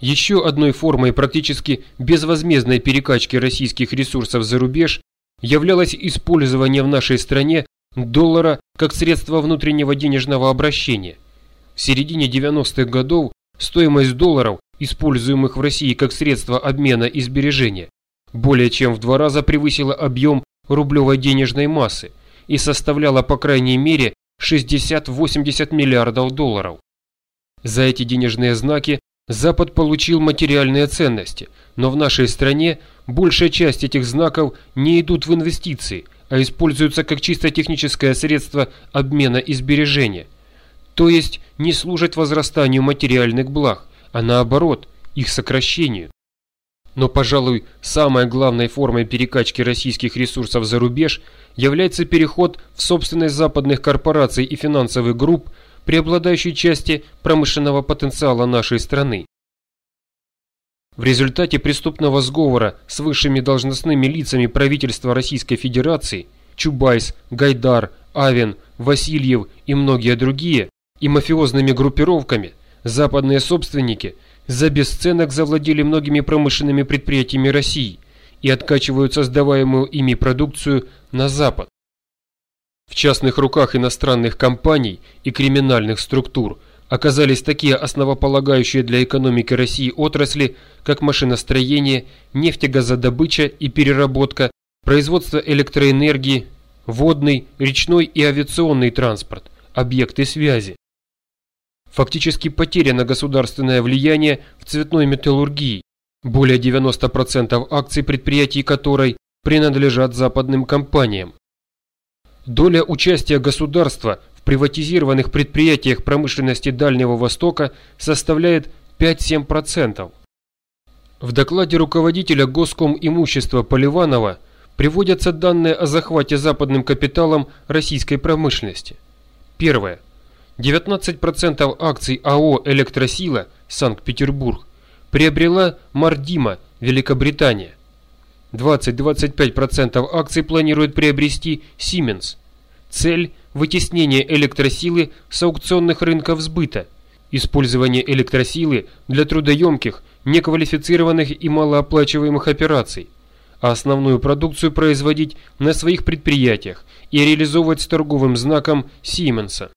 Еще одной формой практически безвозмездной перекачки российских ресурсов за рубеж являлось использование в нашей стране доллара как средства внутреннего денежного обращения. В середине 90-х годов стоимость долларов, используемых в России как средство обмена и сбережения, более чем в два раза превысила объем рублевой денежной массы и составляла по крайней мере 60-80 миллиардов долларов. За эти денежные знаки Запад получил материальные ценности, но в нашей стране большая часть этих знаков не идут в инвестиции, а используются как чисто техническое средство обмена и сбережения. То есть не служат возрастанию материальных благ, а наоборот, их сокращению. Но, пожалуй, самой главной формой перекачки российских ресурсов за рубеж является переход в собственность западных корпораций и финансовых групп преобладающей части промышленного потенциала нашей страны. В результате преступного сговора с высшими должностными лицами правительства Российской Федерации Чубайс, Гайдар, Авен, Васильев и многие другие и мафиозными группировками западные собственники – за бесценок завладели многими промышленными предприятиями России и откачивают создаваемую ими продукцию на Запад. В частных руках иностранных компаний и криминальных структур оказались такие основополагающие для экономики России отрасли, как машиностроение, нефтегазодобыча и переработка, производство электроэнергии, водный, речной и авиационный транспорт, объекты связи. Фактически потеряно государственное влияние в цветной металлургии, более 90% акций предприятий которой принадлежат западным компаниям. Доля участия государства в приватизированных предприятиях промышленности Дальнего Востока составляет 5-7%. В докладе руководителя Госком имущества Поливанова приводятся данные о захвате западным капиталом российской промышленности. Первое. 19% акций АО «Электросила» Санкт-Петербург приобрела Мардима, Великобритания. 20-25% акций планирует приобрести Siemens. Цель – вытеснение электросилы с аукционных рынков сбыта, использование электросилы для трудоемких, неквалифицированных и малооплачиваемых операций, а основную продукцию производить на своих предприятиях и реализовывать с торговым знаком Сименса.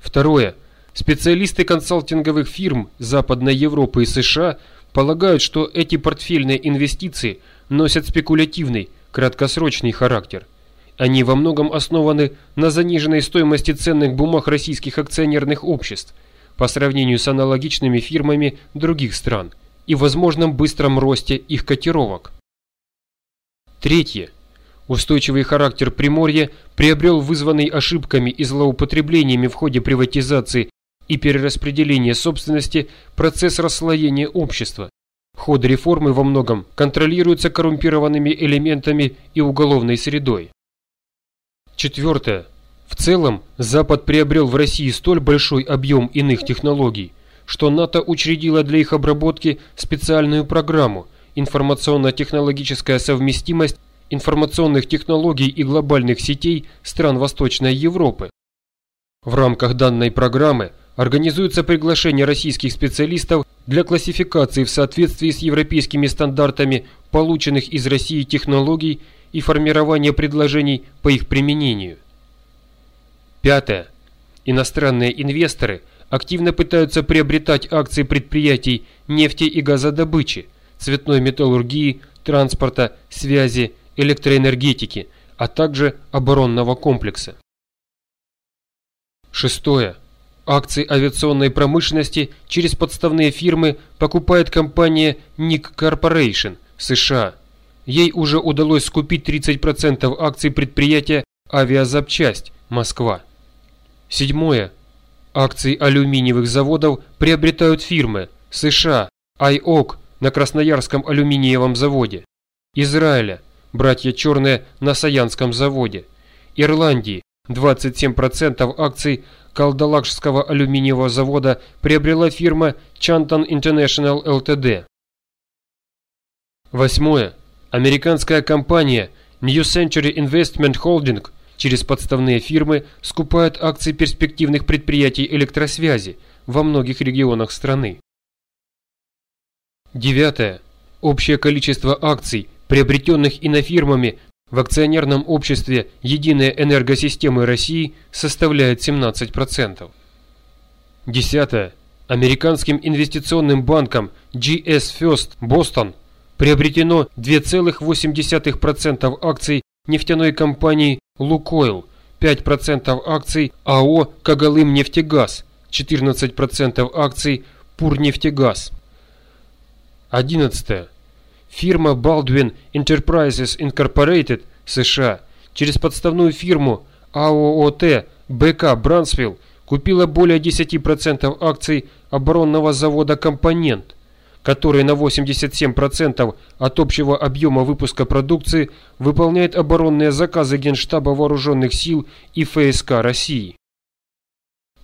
Второе. Специалисты консалтинговых фирм Западной Европы и США полагают, что эти портфельные инвестиции носят спекулятивный, краткосрочный характер. Они во многом основаны на заниженной стоимости ценных бумаг российских акционерных обществ по сравнению с аналогичными фирмами других стран и возможном быстром росте их котировок. Третье. Устойчивый характер Приморья приобрел вызванный ошибками и злоупотреблениями в ходе приватизации и перераспределения собственности процесс расслоения общества. Ход реформы во многом контролируется коррумпированными элементами и уголовной средой. Четвертое. В целом, Запад приобрел в России столь большой объем иных технологий, что НАТО учредило для их обработки специальную программу «Информационно-технологическая совместимость информационных технологий и глобальных сетей стран Восточной Европы. В рамках данной программы организуется приглашение российских специалистов для классификации в соответствии с европейскими стандартами полученных из России технологий и формирования предложений по их применению. Пятое. Иностранные инвесторы активно пытаются приобретать акции предприятий нефти и газодобычи, цветной металлургии, транспорта, связи, электроэнергетики, а также оборонного комплекса. Шестое. Акции авиационной промышленности через подставные фирмы покупает компания Nick Corporation США. Ей уже удалось скупить 30% акций предприятия «Авиазапчасть» Москва. Седьмое. Акции алюминиевых заводов приобретают фирмы США, IOC на Красноярском алюминиевом заводе, Израиля, братья Черные на Саянском заводе, Ирландии 27% акций Калдалакшского алюминиевого завода приобрела фирма Chanton International Ltd. Восьмое. Американская компания New Century Investment Holding через подставные фирмы скупает акции перспективных предприятий электросвязи во многих регионах страны. Девятое. Общее количество акций, приобретенных инофирмами в акционерном обществе «Единая энергосистемы России» составляет 17%. Десятое. Американским инвестиционным банком GS First Boston приобретено 2,8% акций нефтяной компании «Лукойл», 5% акций АО «Когалым нефтегаз», 14% акций «Пурнефтегаз». 11. Фирма Baldwin Enterprises Incorporated США через подставную фирму АООТ БК Брансвилл купила более 10% акций оборонного завода «Компонент», который на 87% от общего объема выпуска продукции выполняет оборонные заказы Генштаба Вооруженных сил и ФСК России.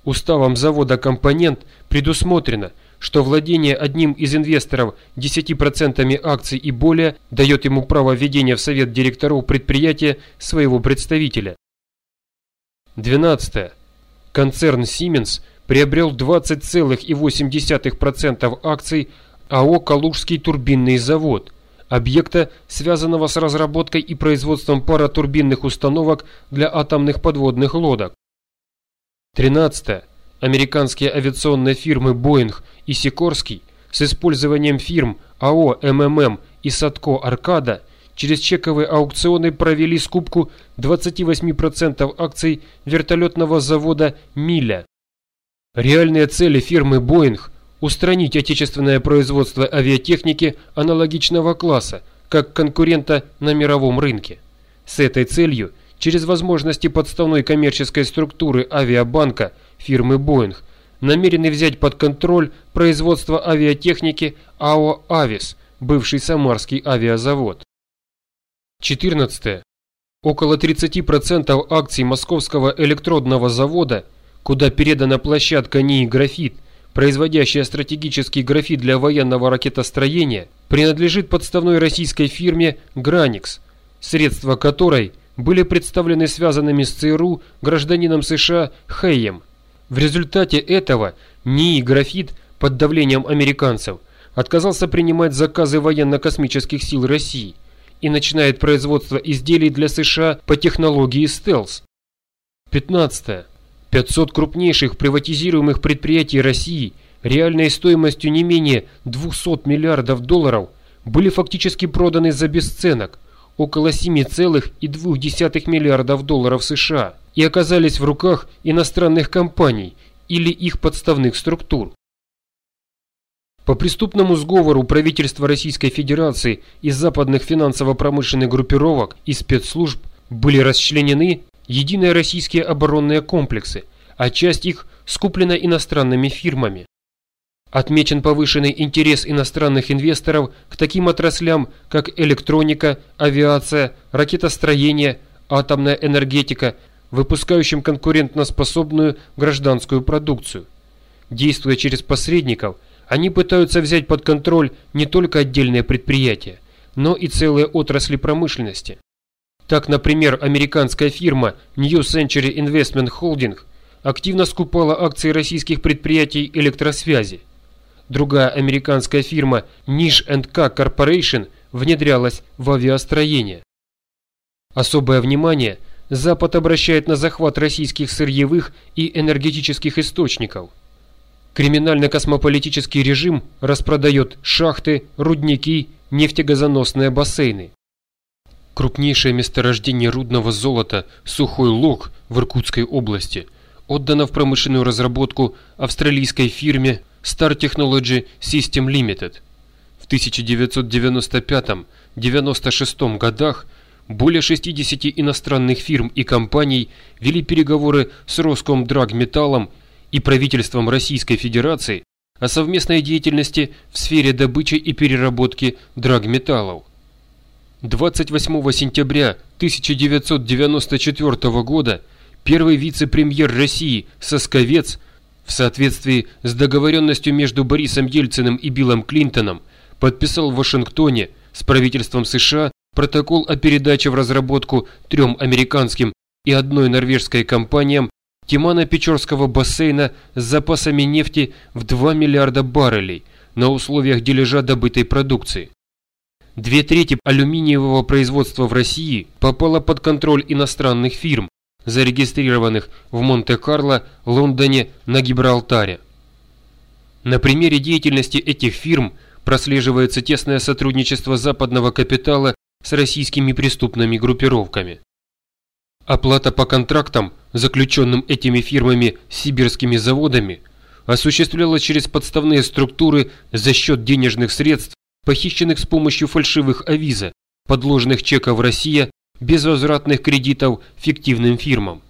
Уставом завода «Компонент» предусмотрено, что владение одним из инвесторов 10% акций и более дает ему право введения в совет директоров предприятия своего представителя. 12. Концерн Siemens приобрел 20,8% акций АО «Калужский турбинный завод», объекта, связанного с разработкой и производством паратурбинных установок для атомных подводных лодок. 13. Американские авиационные фирмы Boeing и Сикорский с использованием фирм АО МММ и Садко Аркада через чековые аукционы провели скупку 28% акций вертолетного завода «Миля». Реальные цели фирмы Boeing – устранить отечественное производство авиатехники аналогичного класса, как конкурента на мировом рынке. С этой целью, через возможности подставной коммерческой структуры авиабанка фирмы Boeing, намерены взять под контроль производство авиатехники АО «Авис», бывший Самарский авиазавод. 14. Около 30% акций Московского электродного завода, куда передана площадка НИИ «Графит», производящая стратегический графит для военного ракетостроения, принадлежит подставной российской фирме «Граникс», средства которой были представлены связанными с ЦРУ гражданином США Хэем. В результате этого НИИ «Графит» под давлением американцев отказался принимать заказы военно-космических сил России и начинает производство изделий для США по технологии стелс. 15. 500 крупнейших приватизируемых предприятий России реальной стоимостью не менее 200 миллиардов долларов были фактически проданы за бесценок около 7,2 миллиардов долларов США и оказались в руках иностранных компаний или их подставных структур. По преступному сговору правительства Российской Федерации и западных финансово-промышленных группировок и спецслужб были расчленены единые российские оборонные комплексы, а часть их скуплена иностранными фирмами. Отмечен повышенный интерес иностранных инвесторов к таким отраслям, как электроника, авиация, ракетостроение, атомная энергетика, выпускающим конкурентноспособную гражданскую продукцию. Действуя через посредников, они пытаются взять под контроль не только отдельные предприятия, но и целые отрасли промышленности. Так, например, американская фирма New Century Investment Holding активно скупала акции российских предприятий электросвязи. Другая американская фирма Niche K Corporation внедрялась в авиастроение. Особое внимание Запад обращает на захват российских сырьевых и энергетических источников. Криминально-космополитический режим распродает шахты, рудники, нефтегазоносные бассейны. Крупнейшее месторождение рудного золота «Сухой Лог» в Иркутской области отдано в промышленную разработку австралийской фирме Star Technology System Limited. В 1995-96 годах более 60 иностранных фирм и компаний вели переговоры с Роскомдрагметаллом и правительством Российской Федерации о совместной деятельности в сфере добычи и переработки драгметаллов. 28 сентября 1994 года первый вице-премьер России Сосковец в соответствии с договоренностью между Борисом Ельциным и Биллом Клинтоном подписал в Вашингтоне с правительством США протокол о передаче в разработку трем американским и одной норвежской компаниям Тимано-Печорского бассейна с запасами нефти в 2 миллиарда баррелей на условиях дележа добытой продукции. Две трети алюминиевого производства в России попало под контроль иностранных фирм, зарегистрированных в Монте-Карло, Лондоне, на Гибралтаре. На примере деятельности этих фирм прослеживается тесное сотрудничество западного капитала с российскими преступными группировками. Оплата по контрактам, заключенным этими фирмами с сибирскими заводами, осуществлялась через подставные структуры за счет денежных средств, похищенных с помощью фальшивых авиза, подложных чеков Россия, безвозвратных кредитов фиктивным фирмам.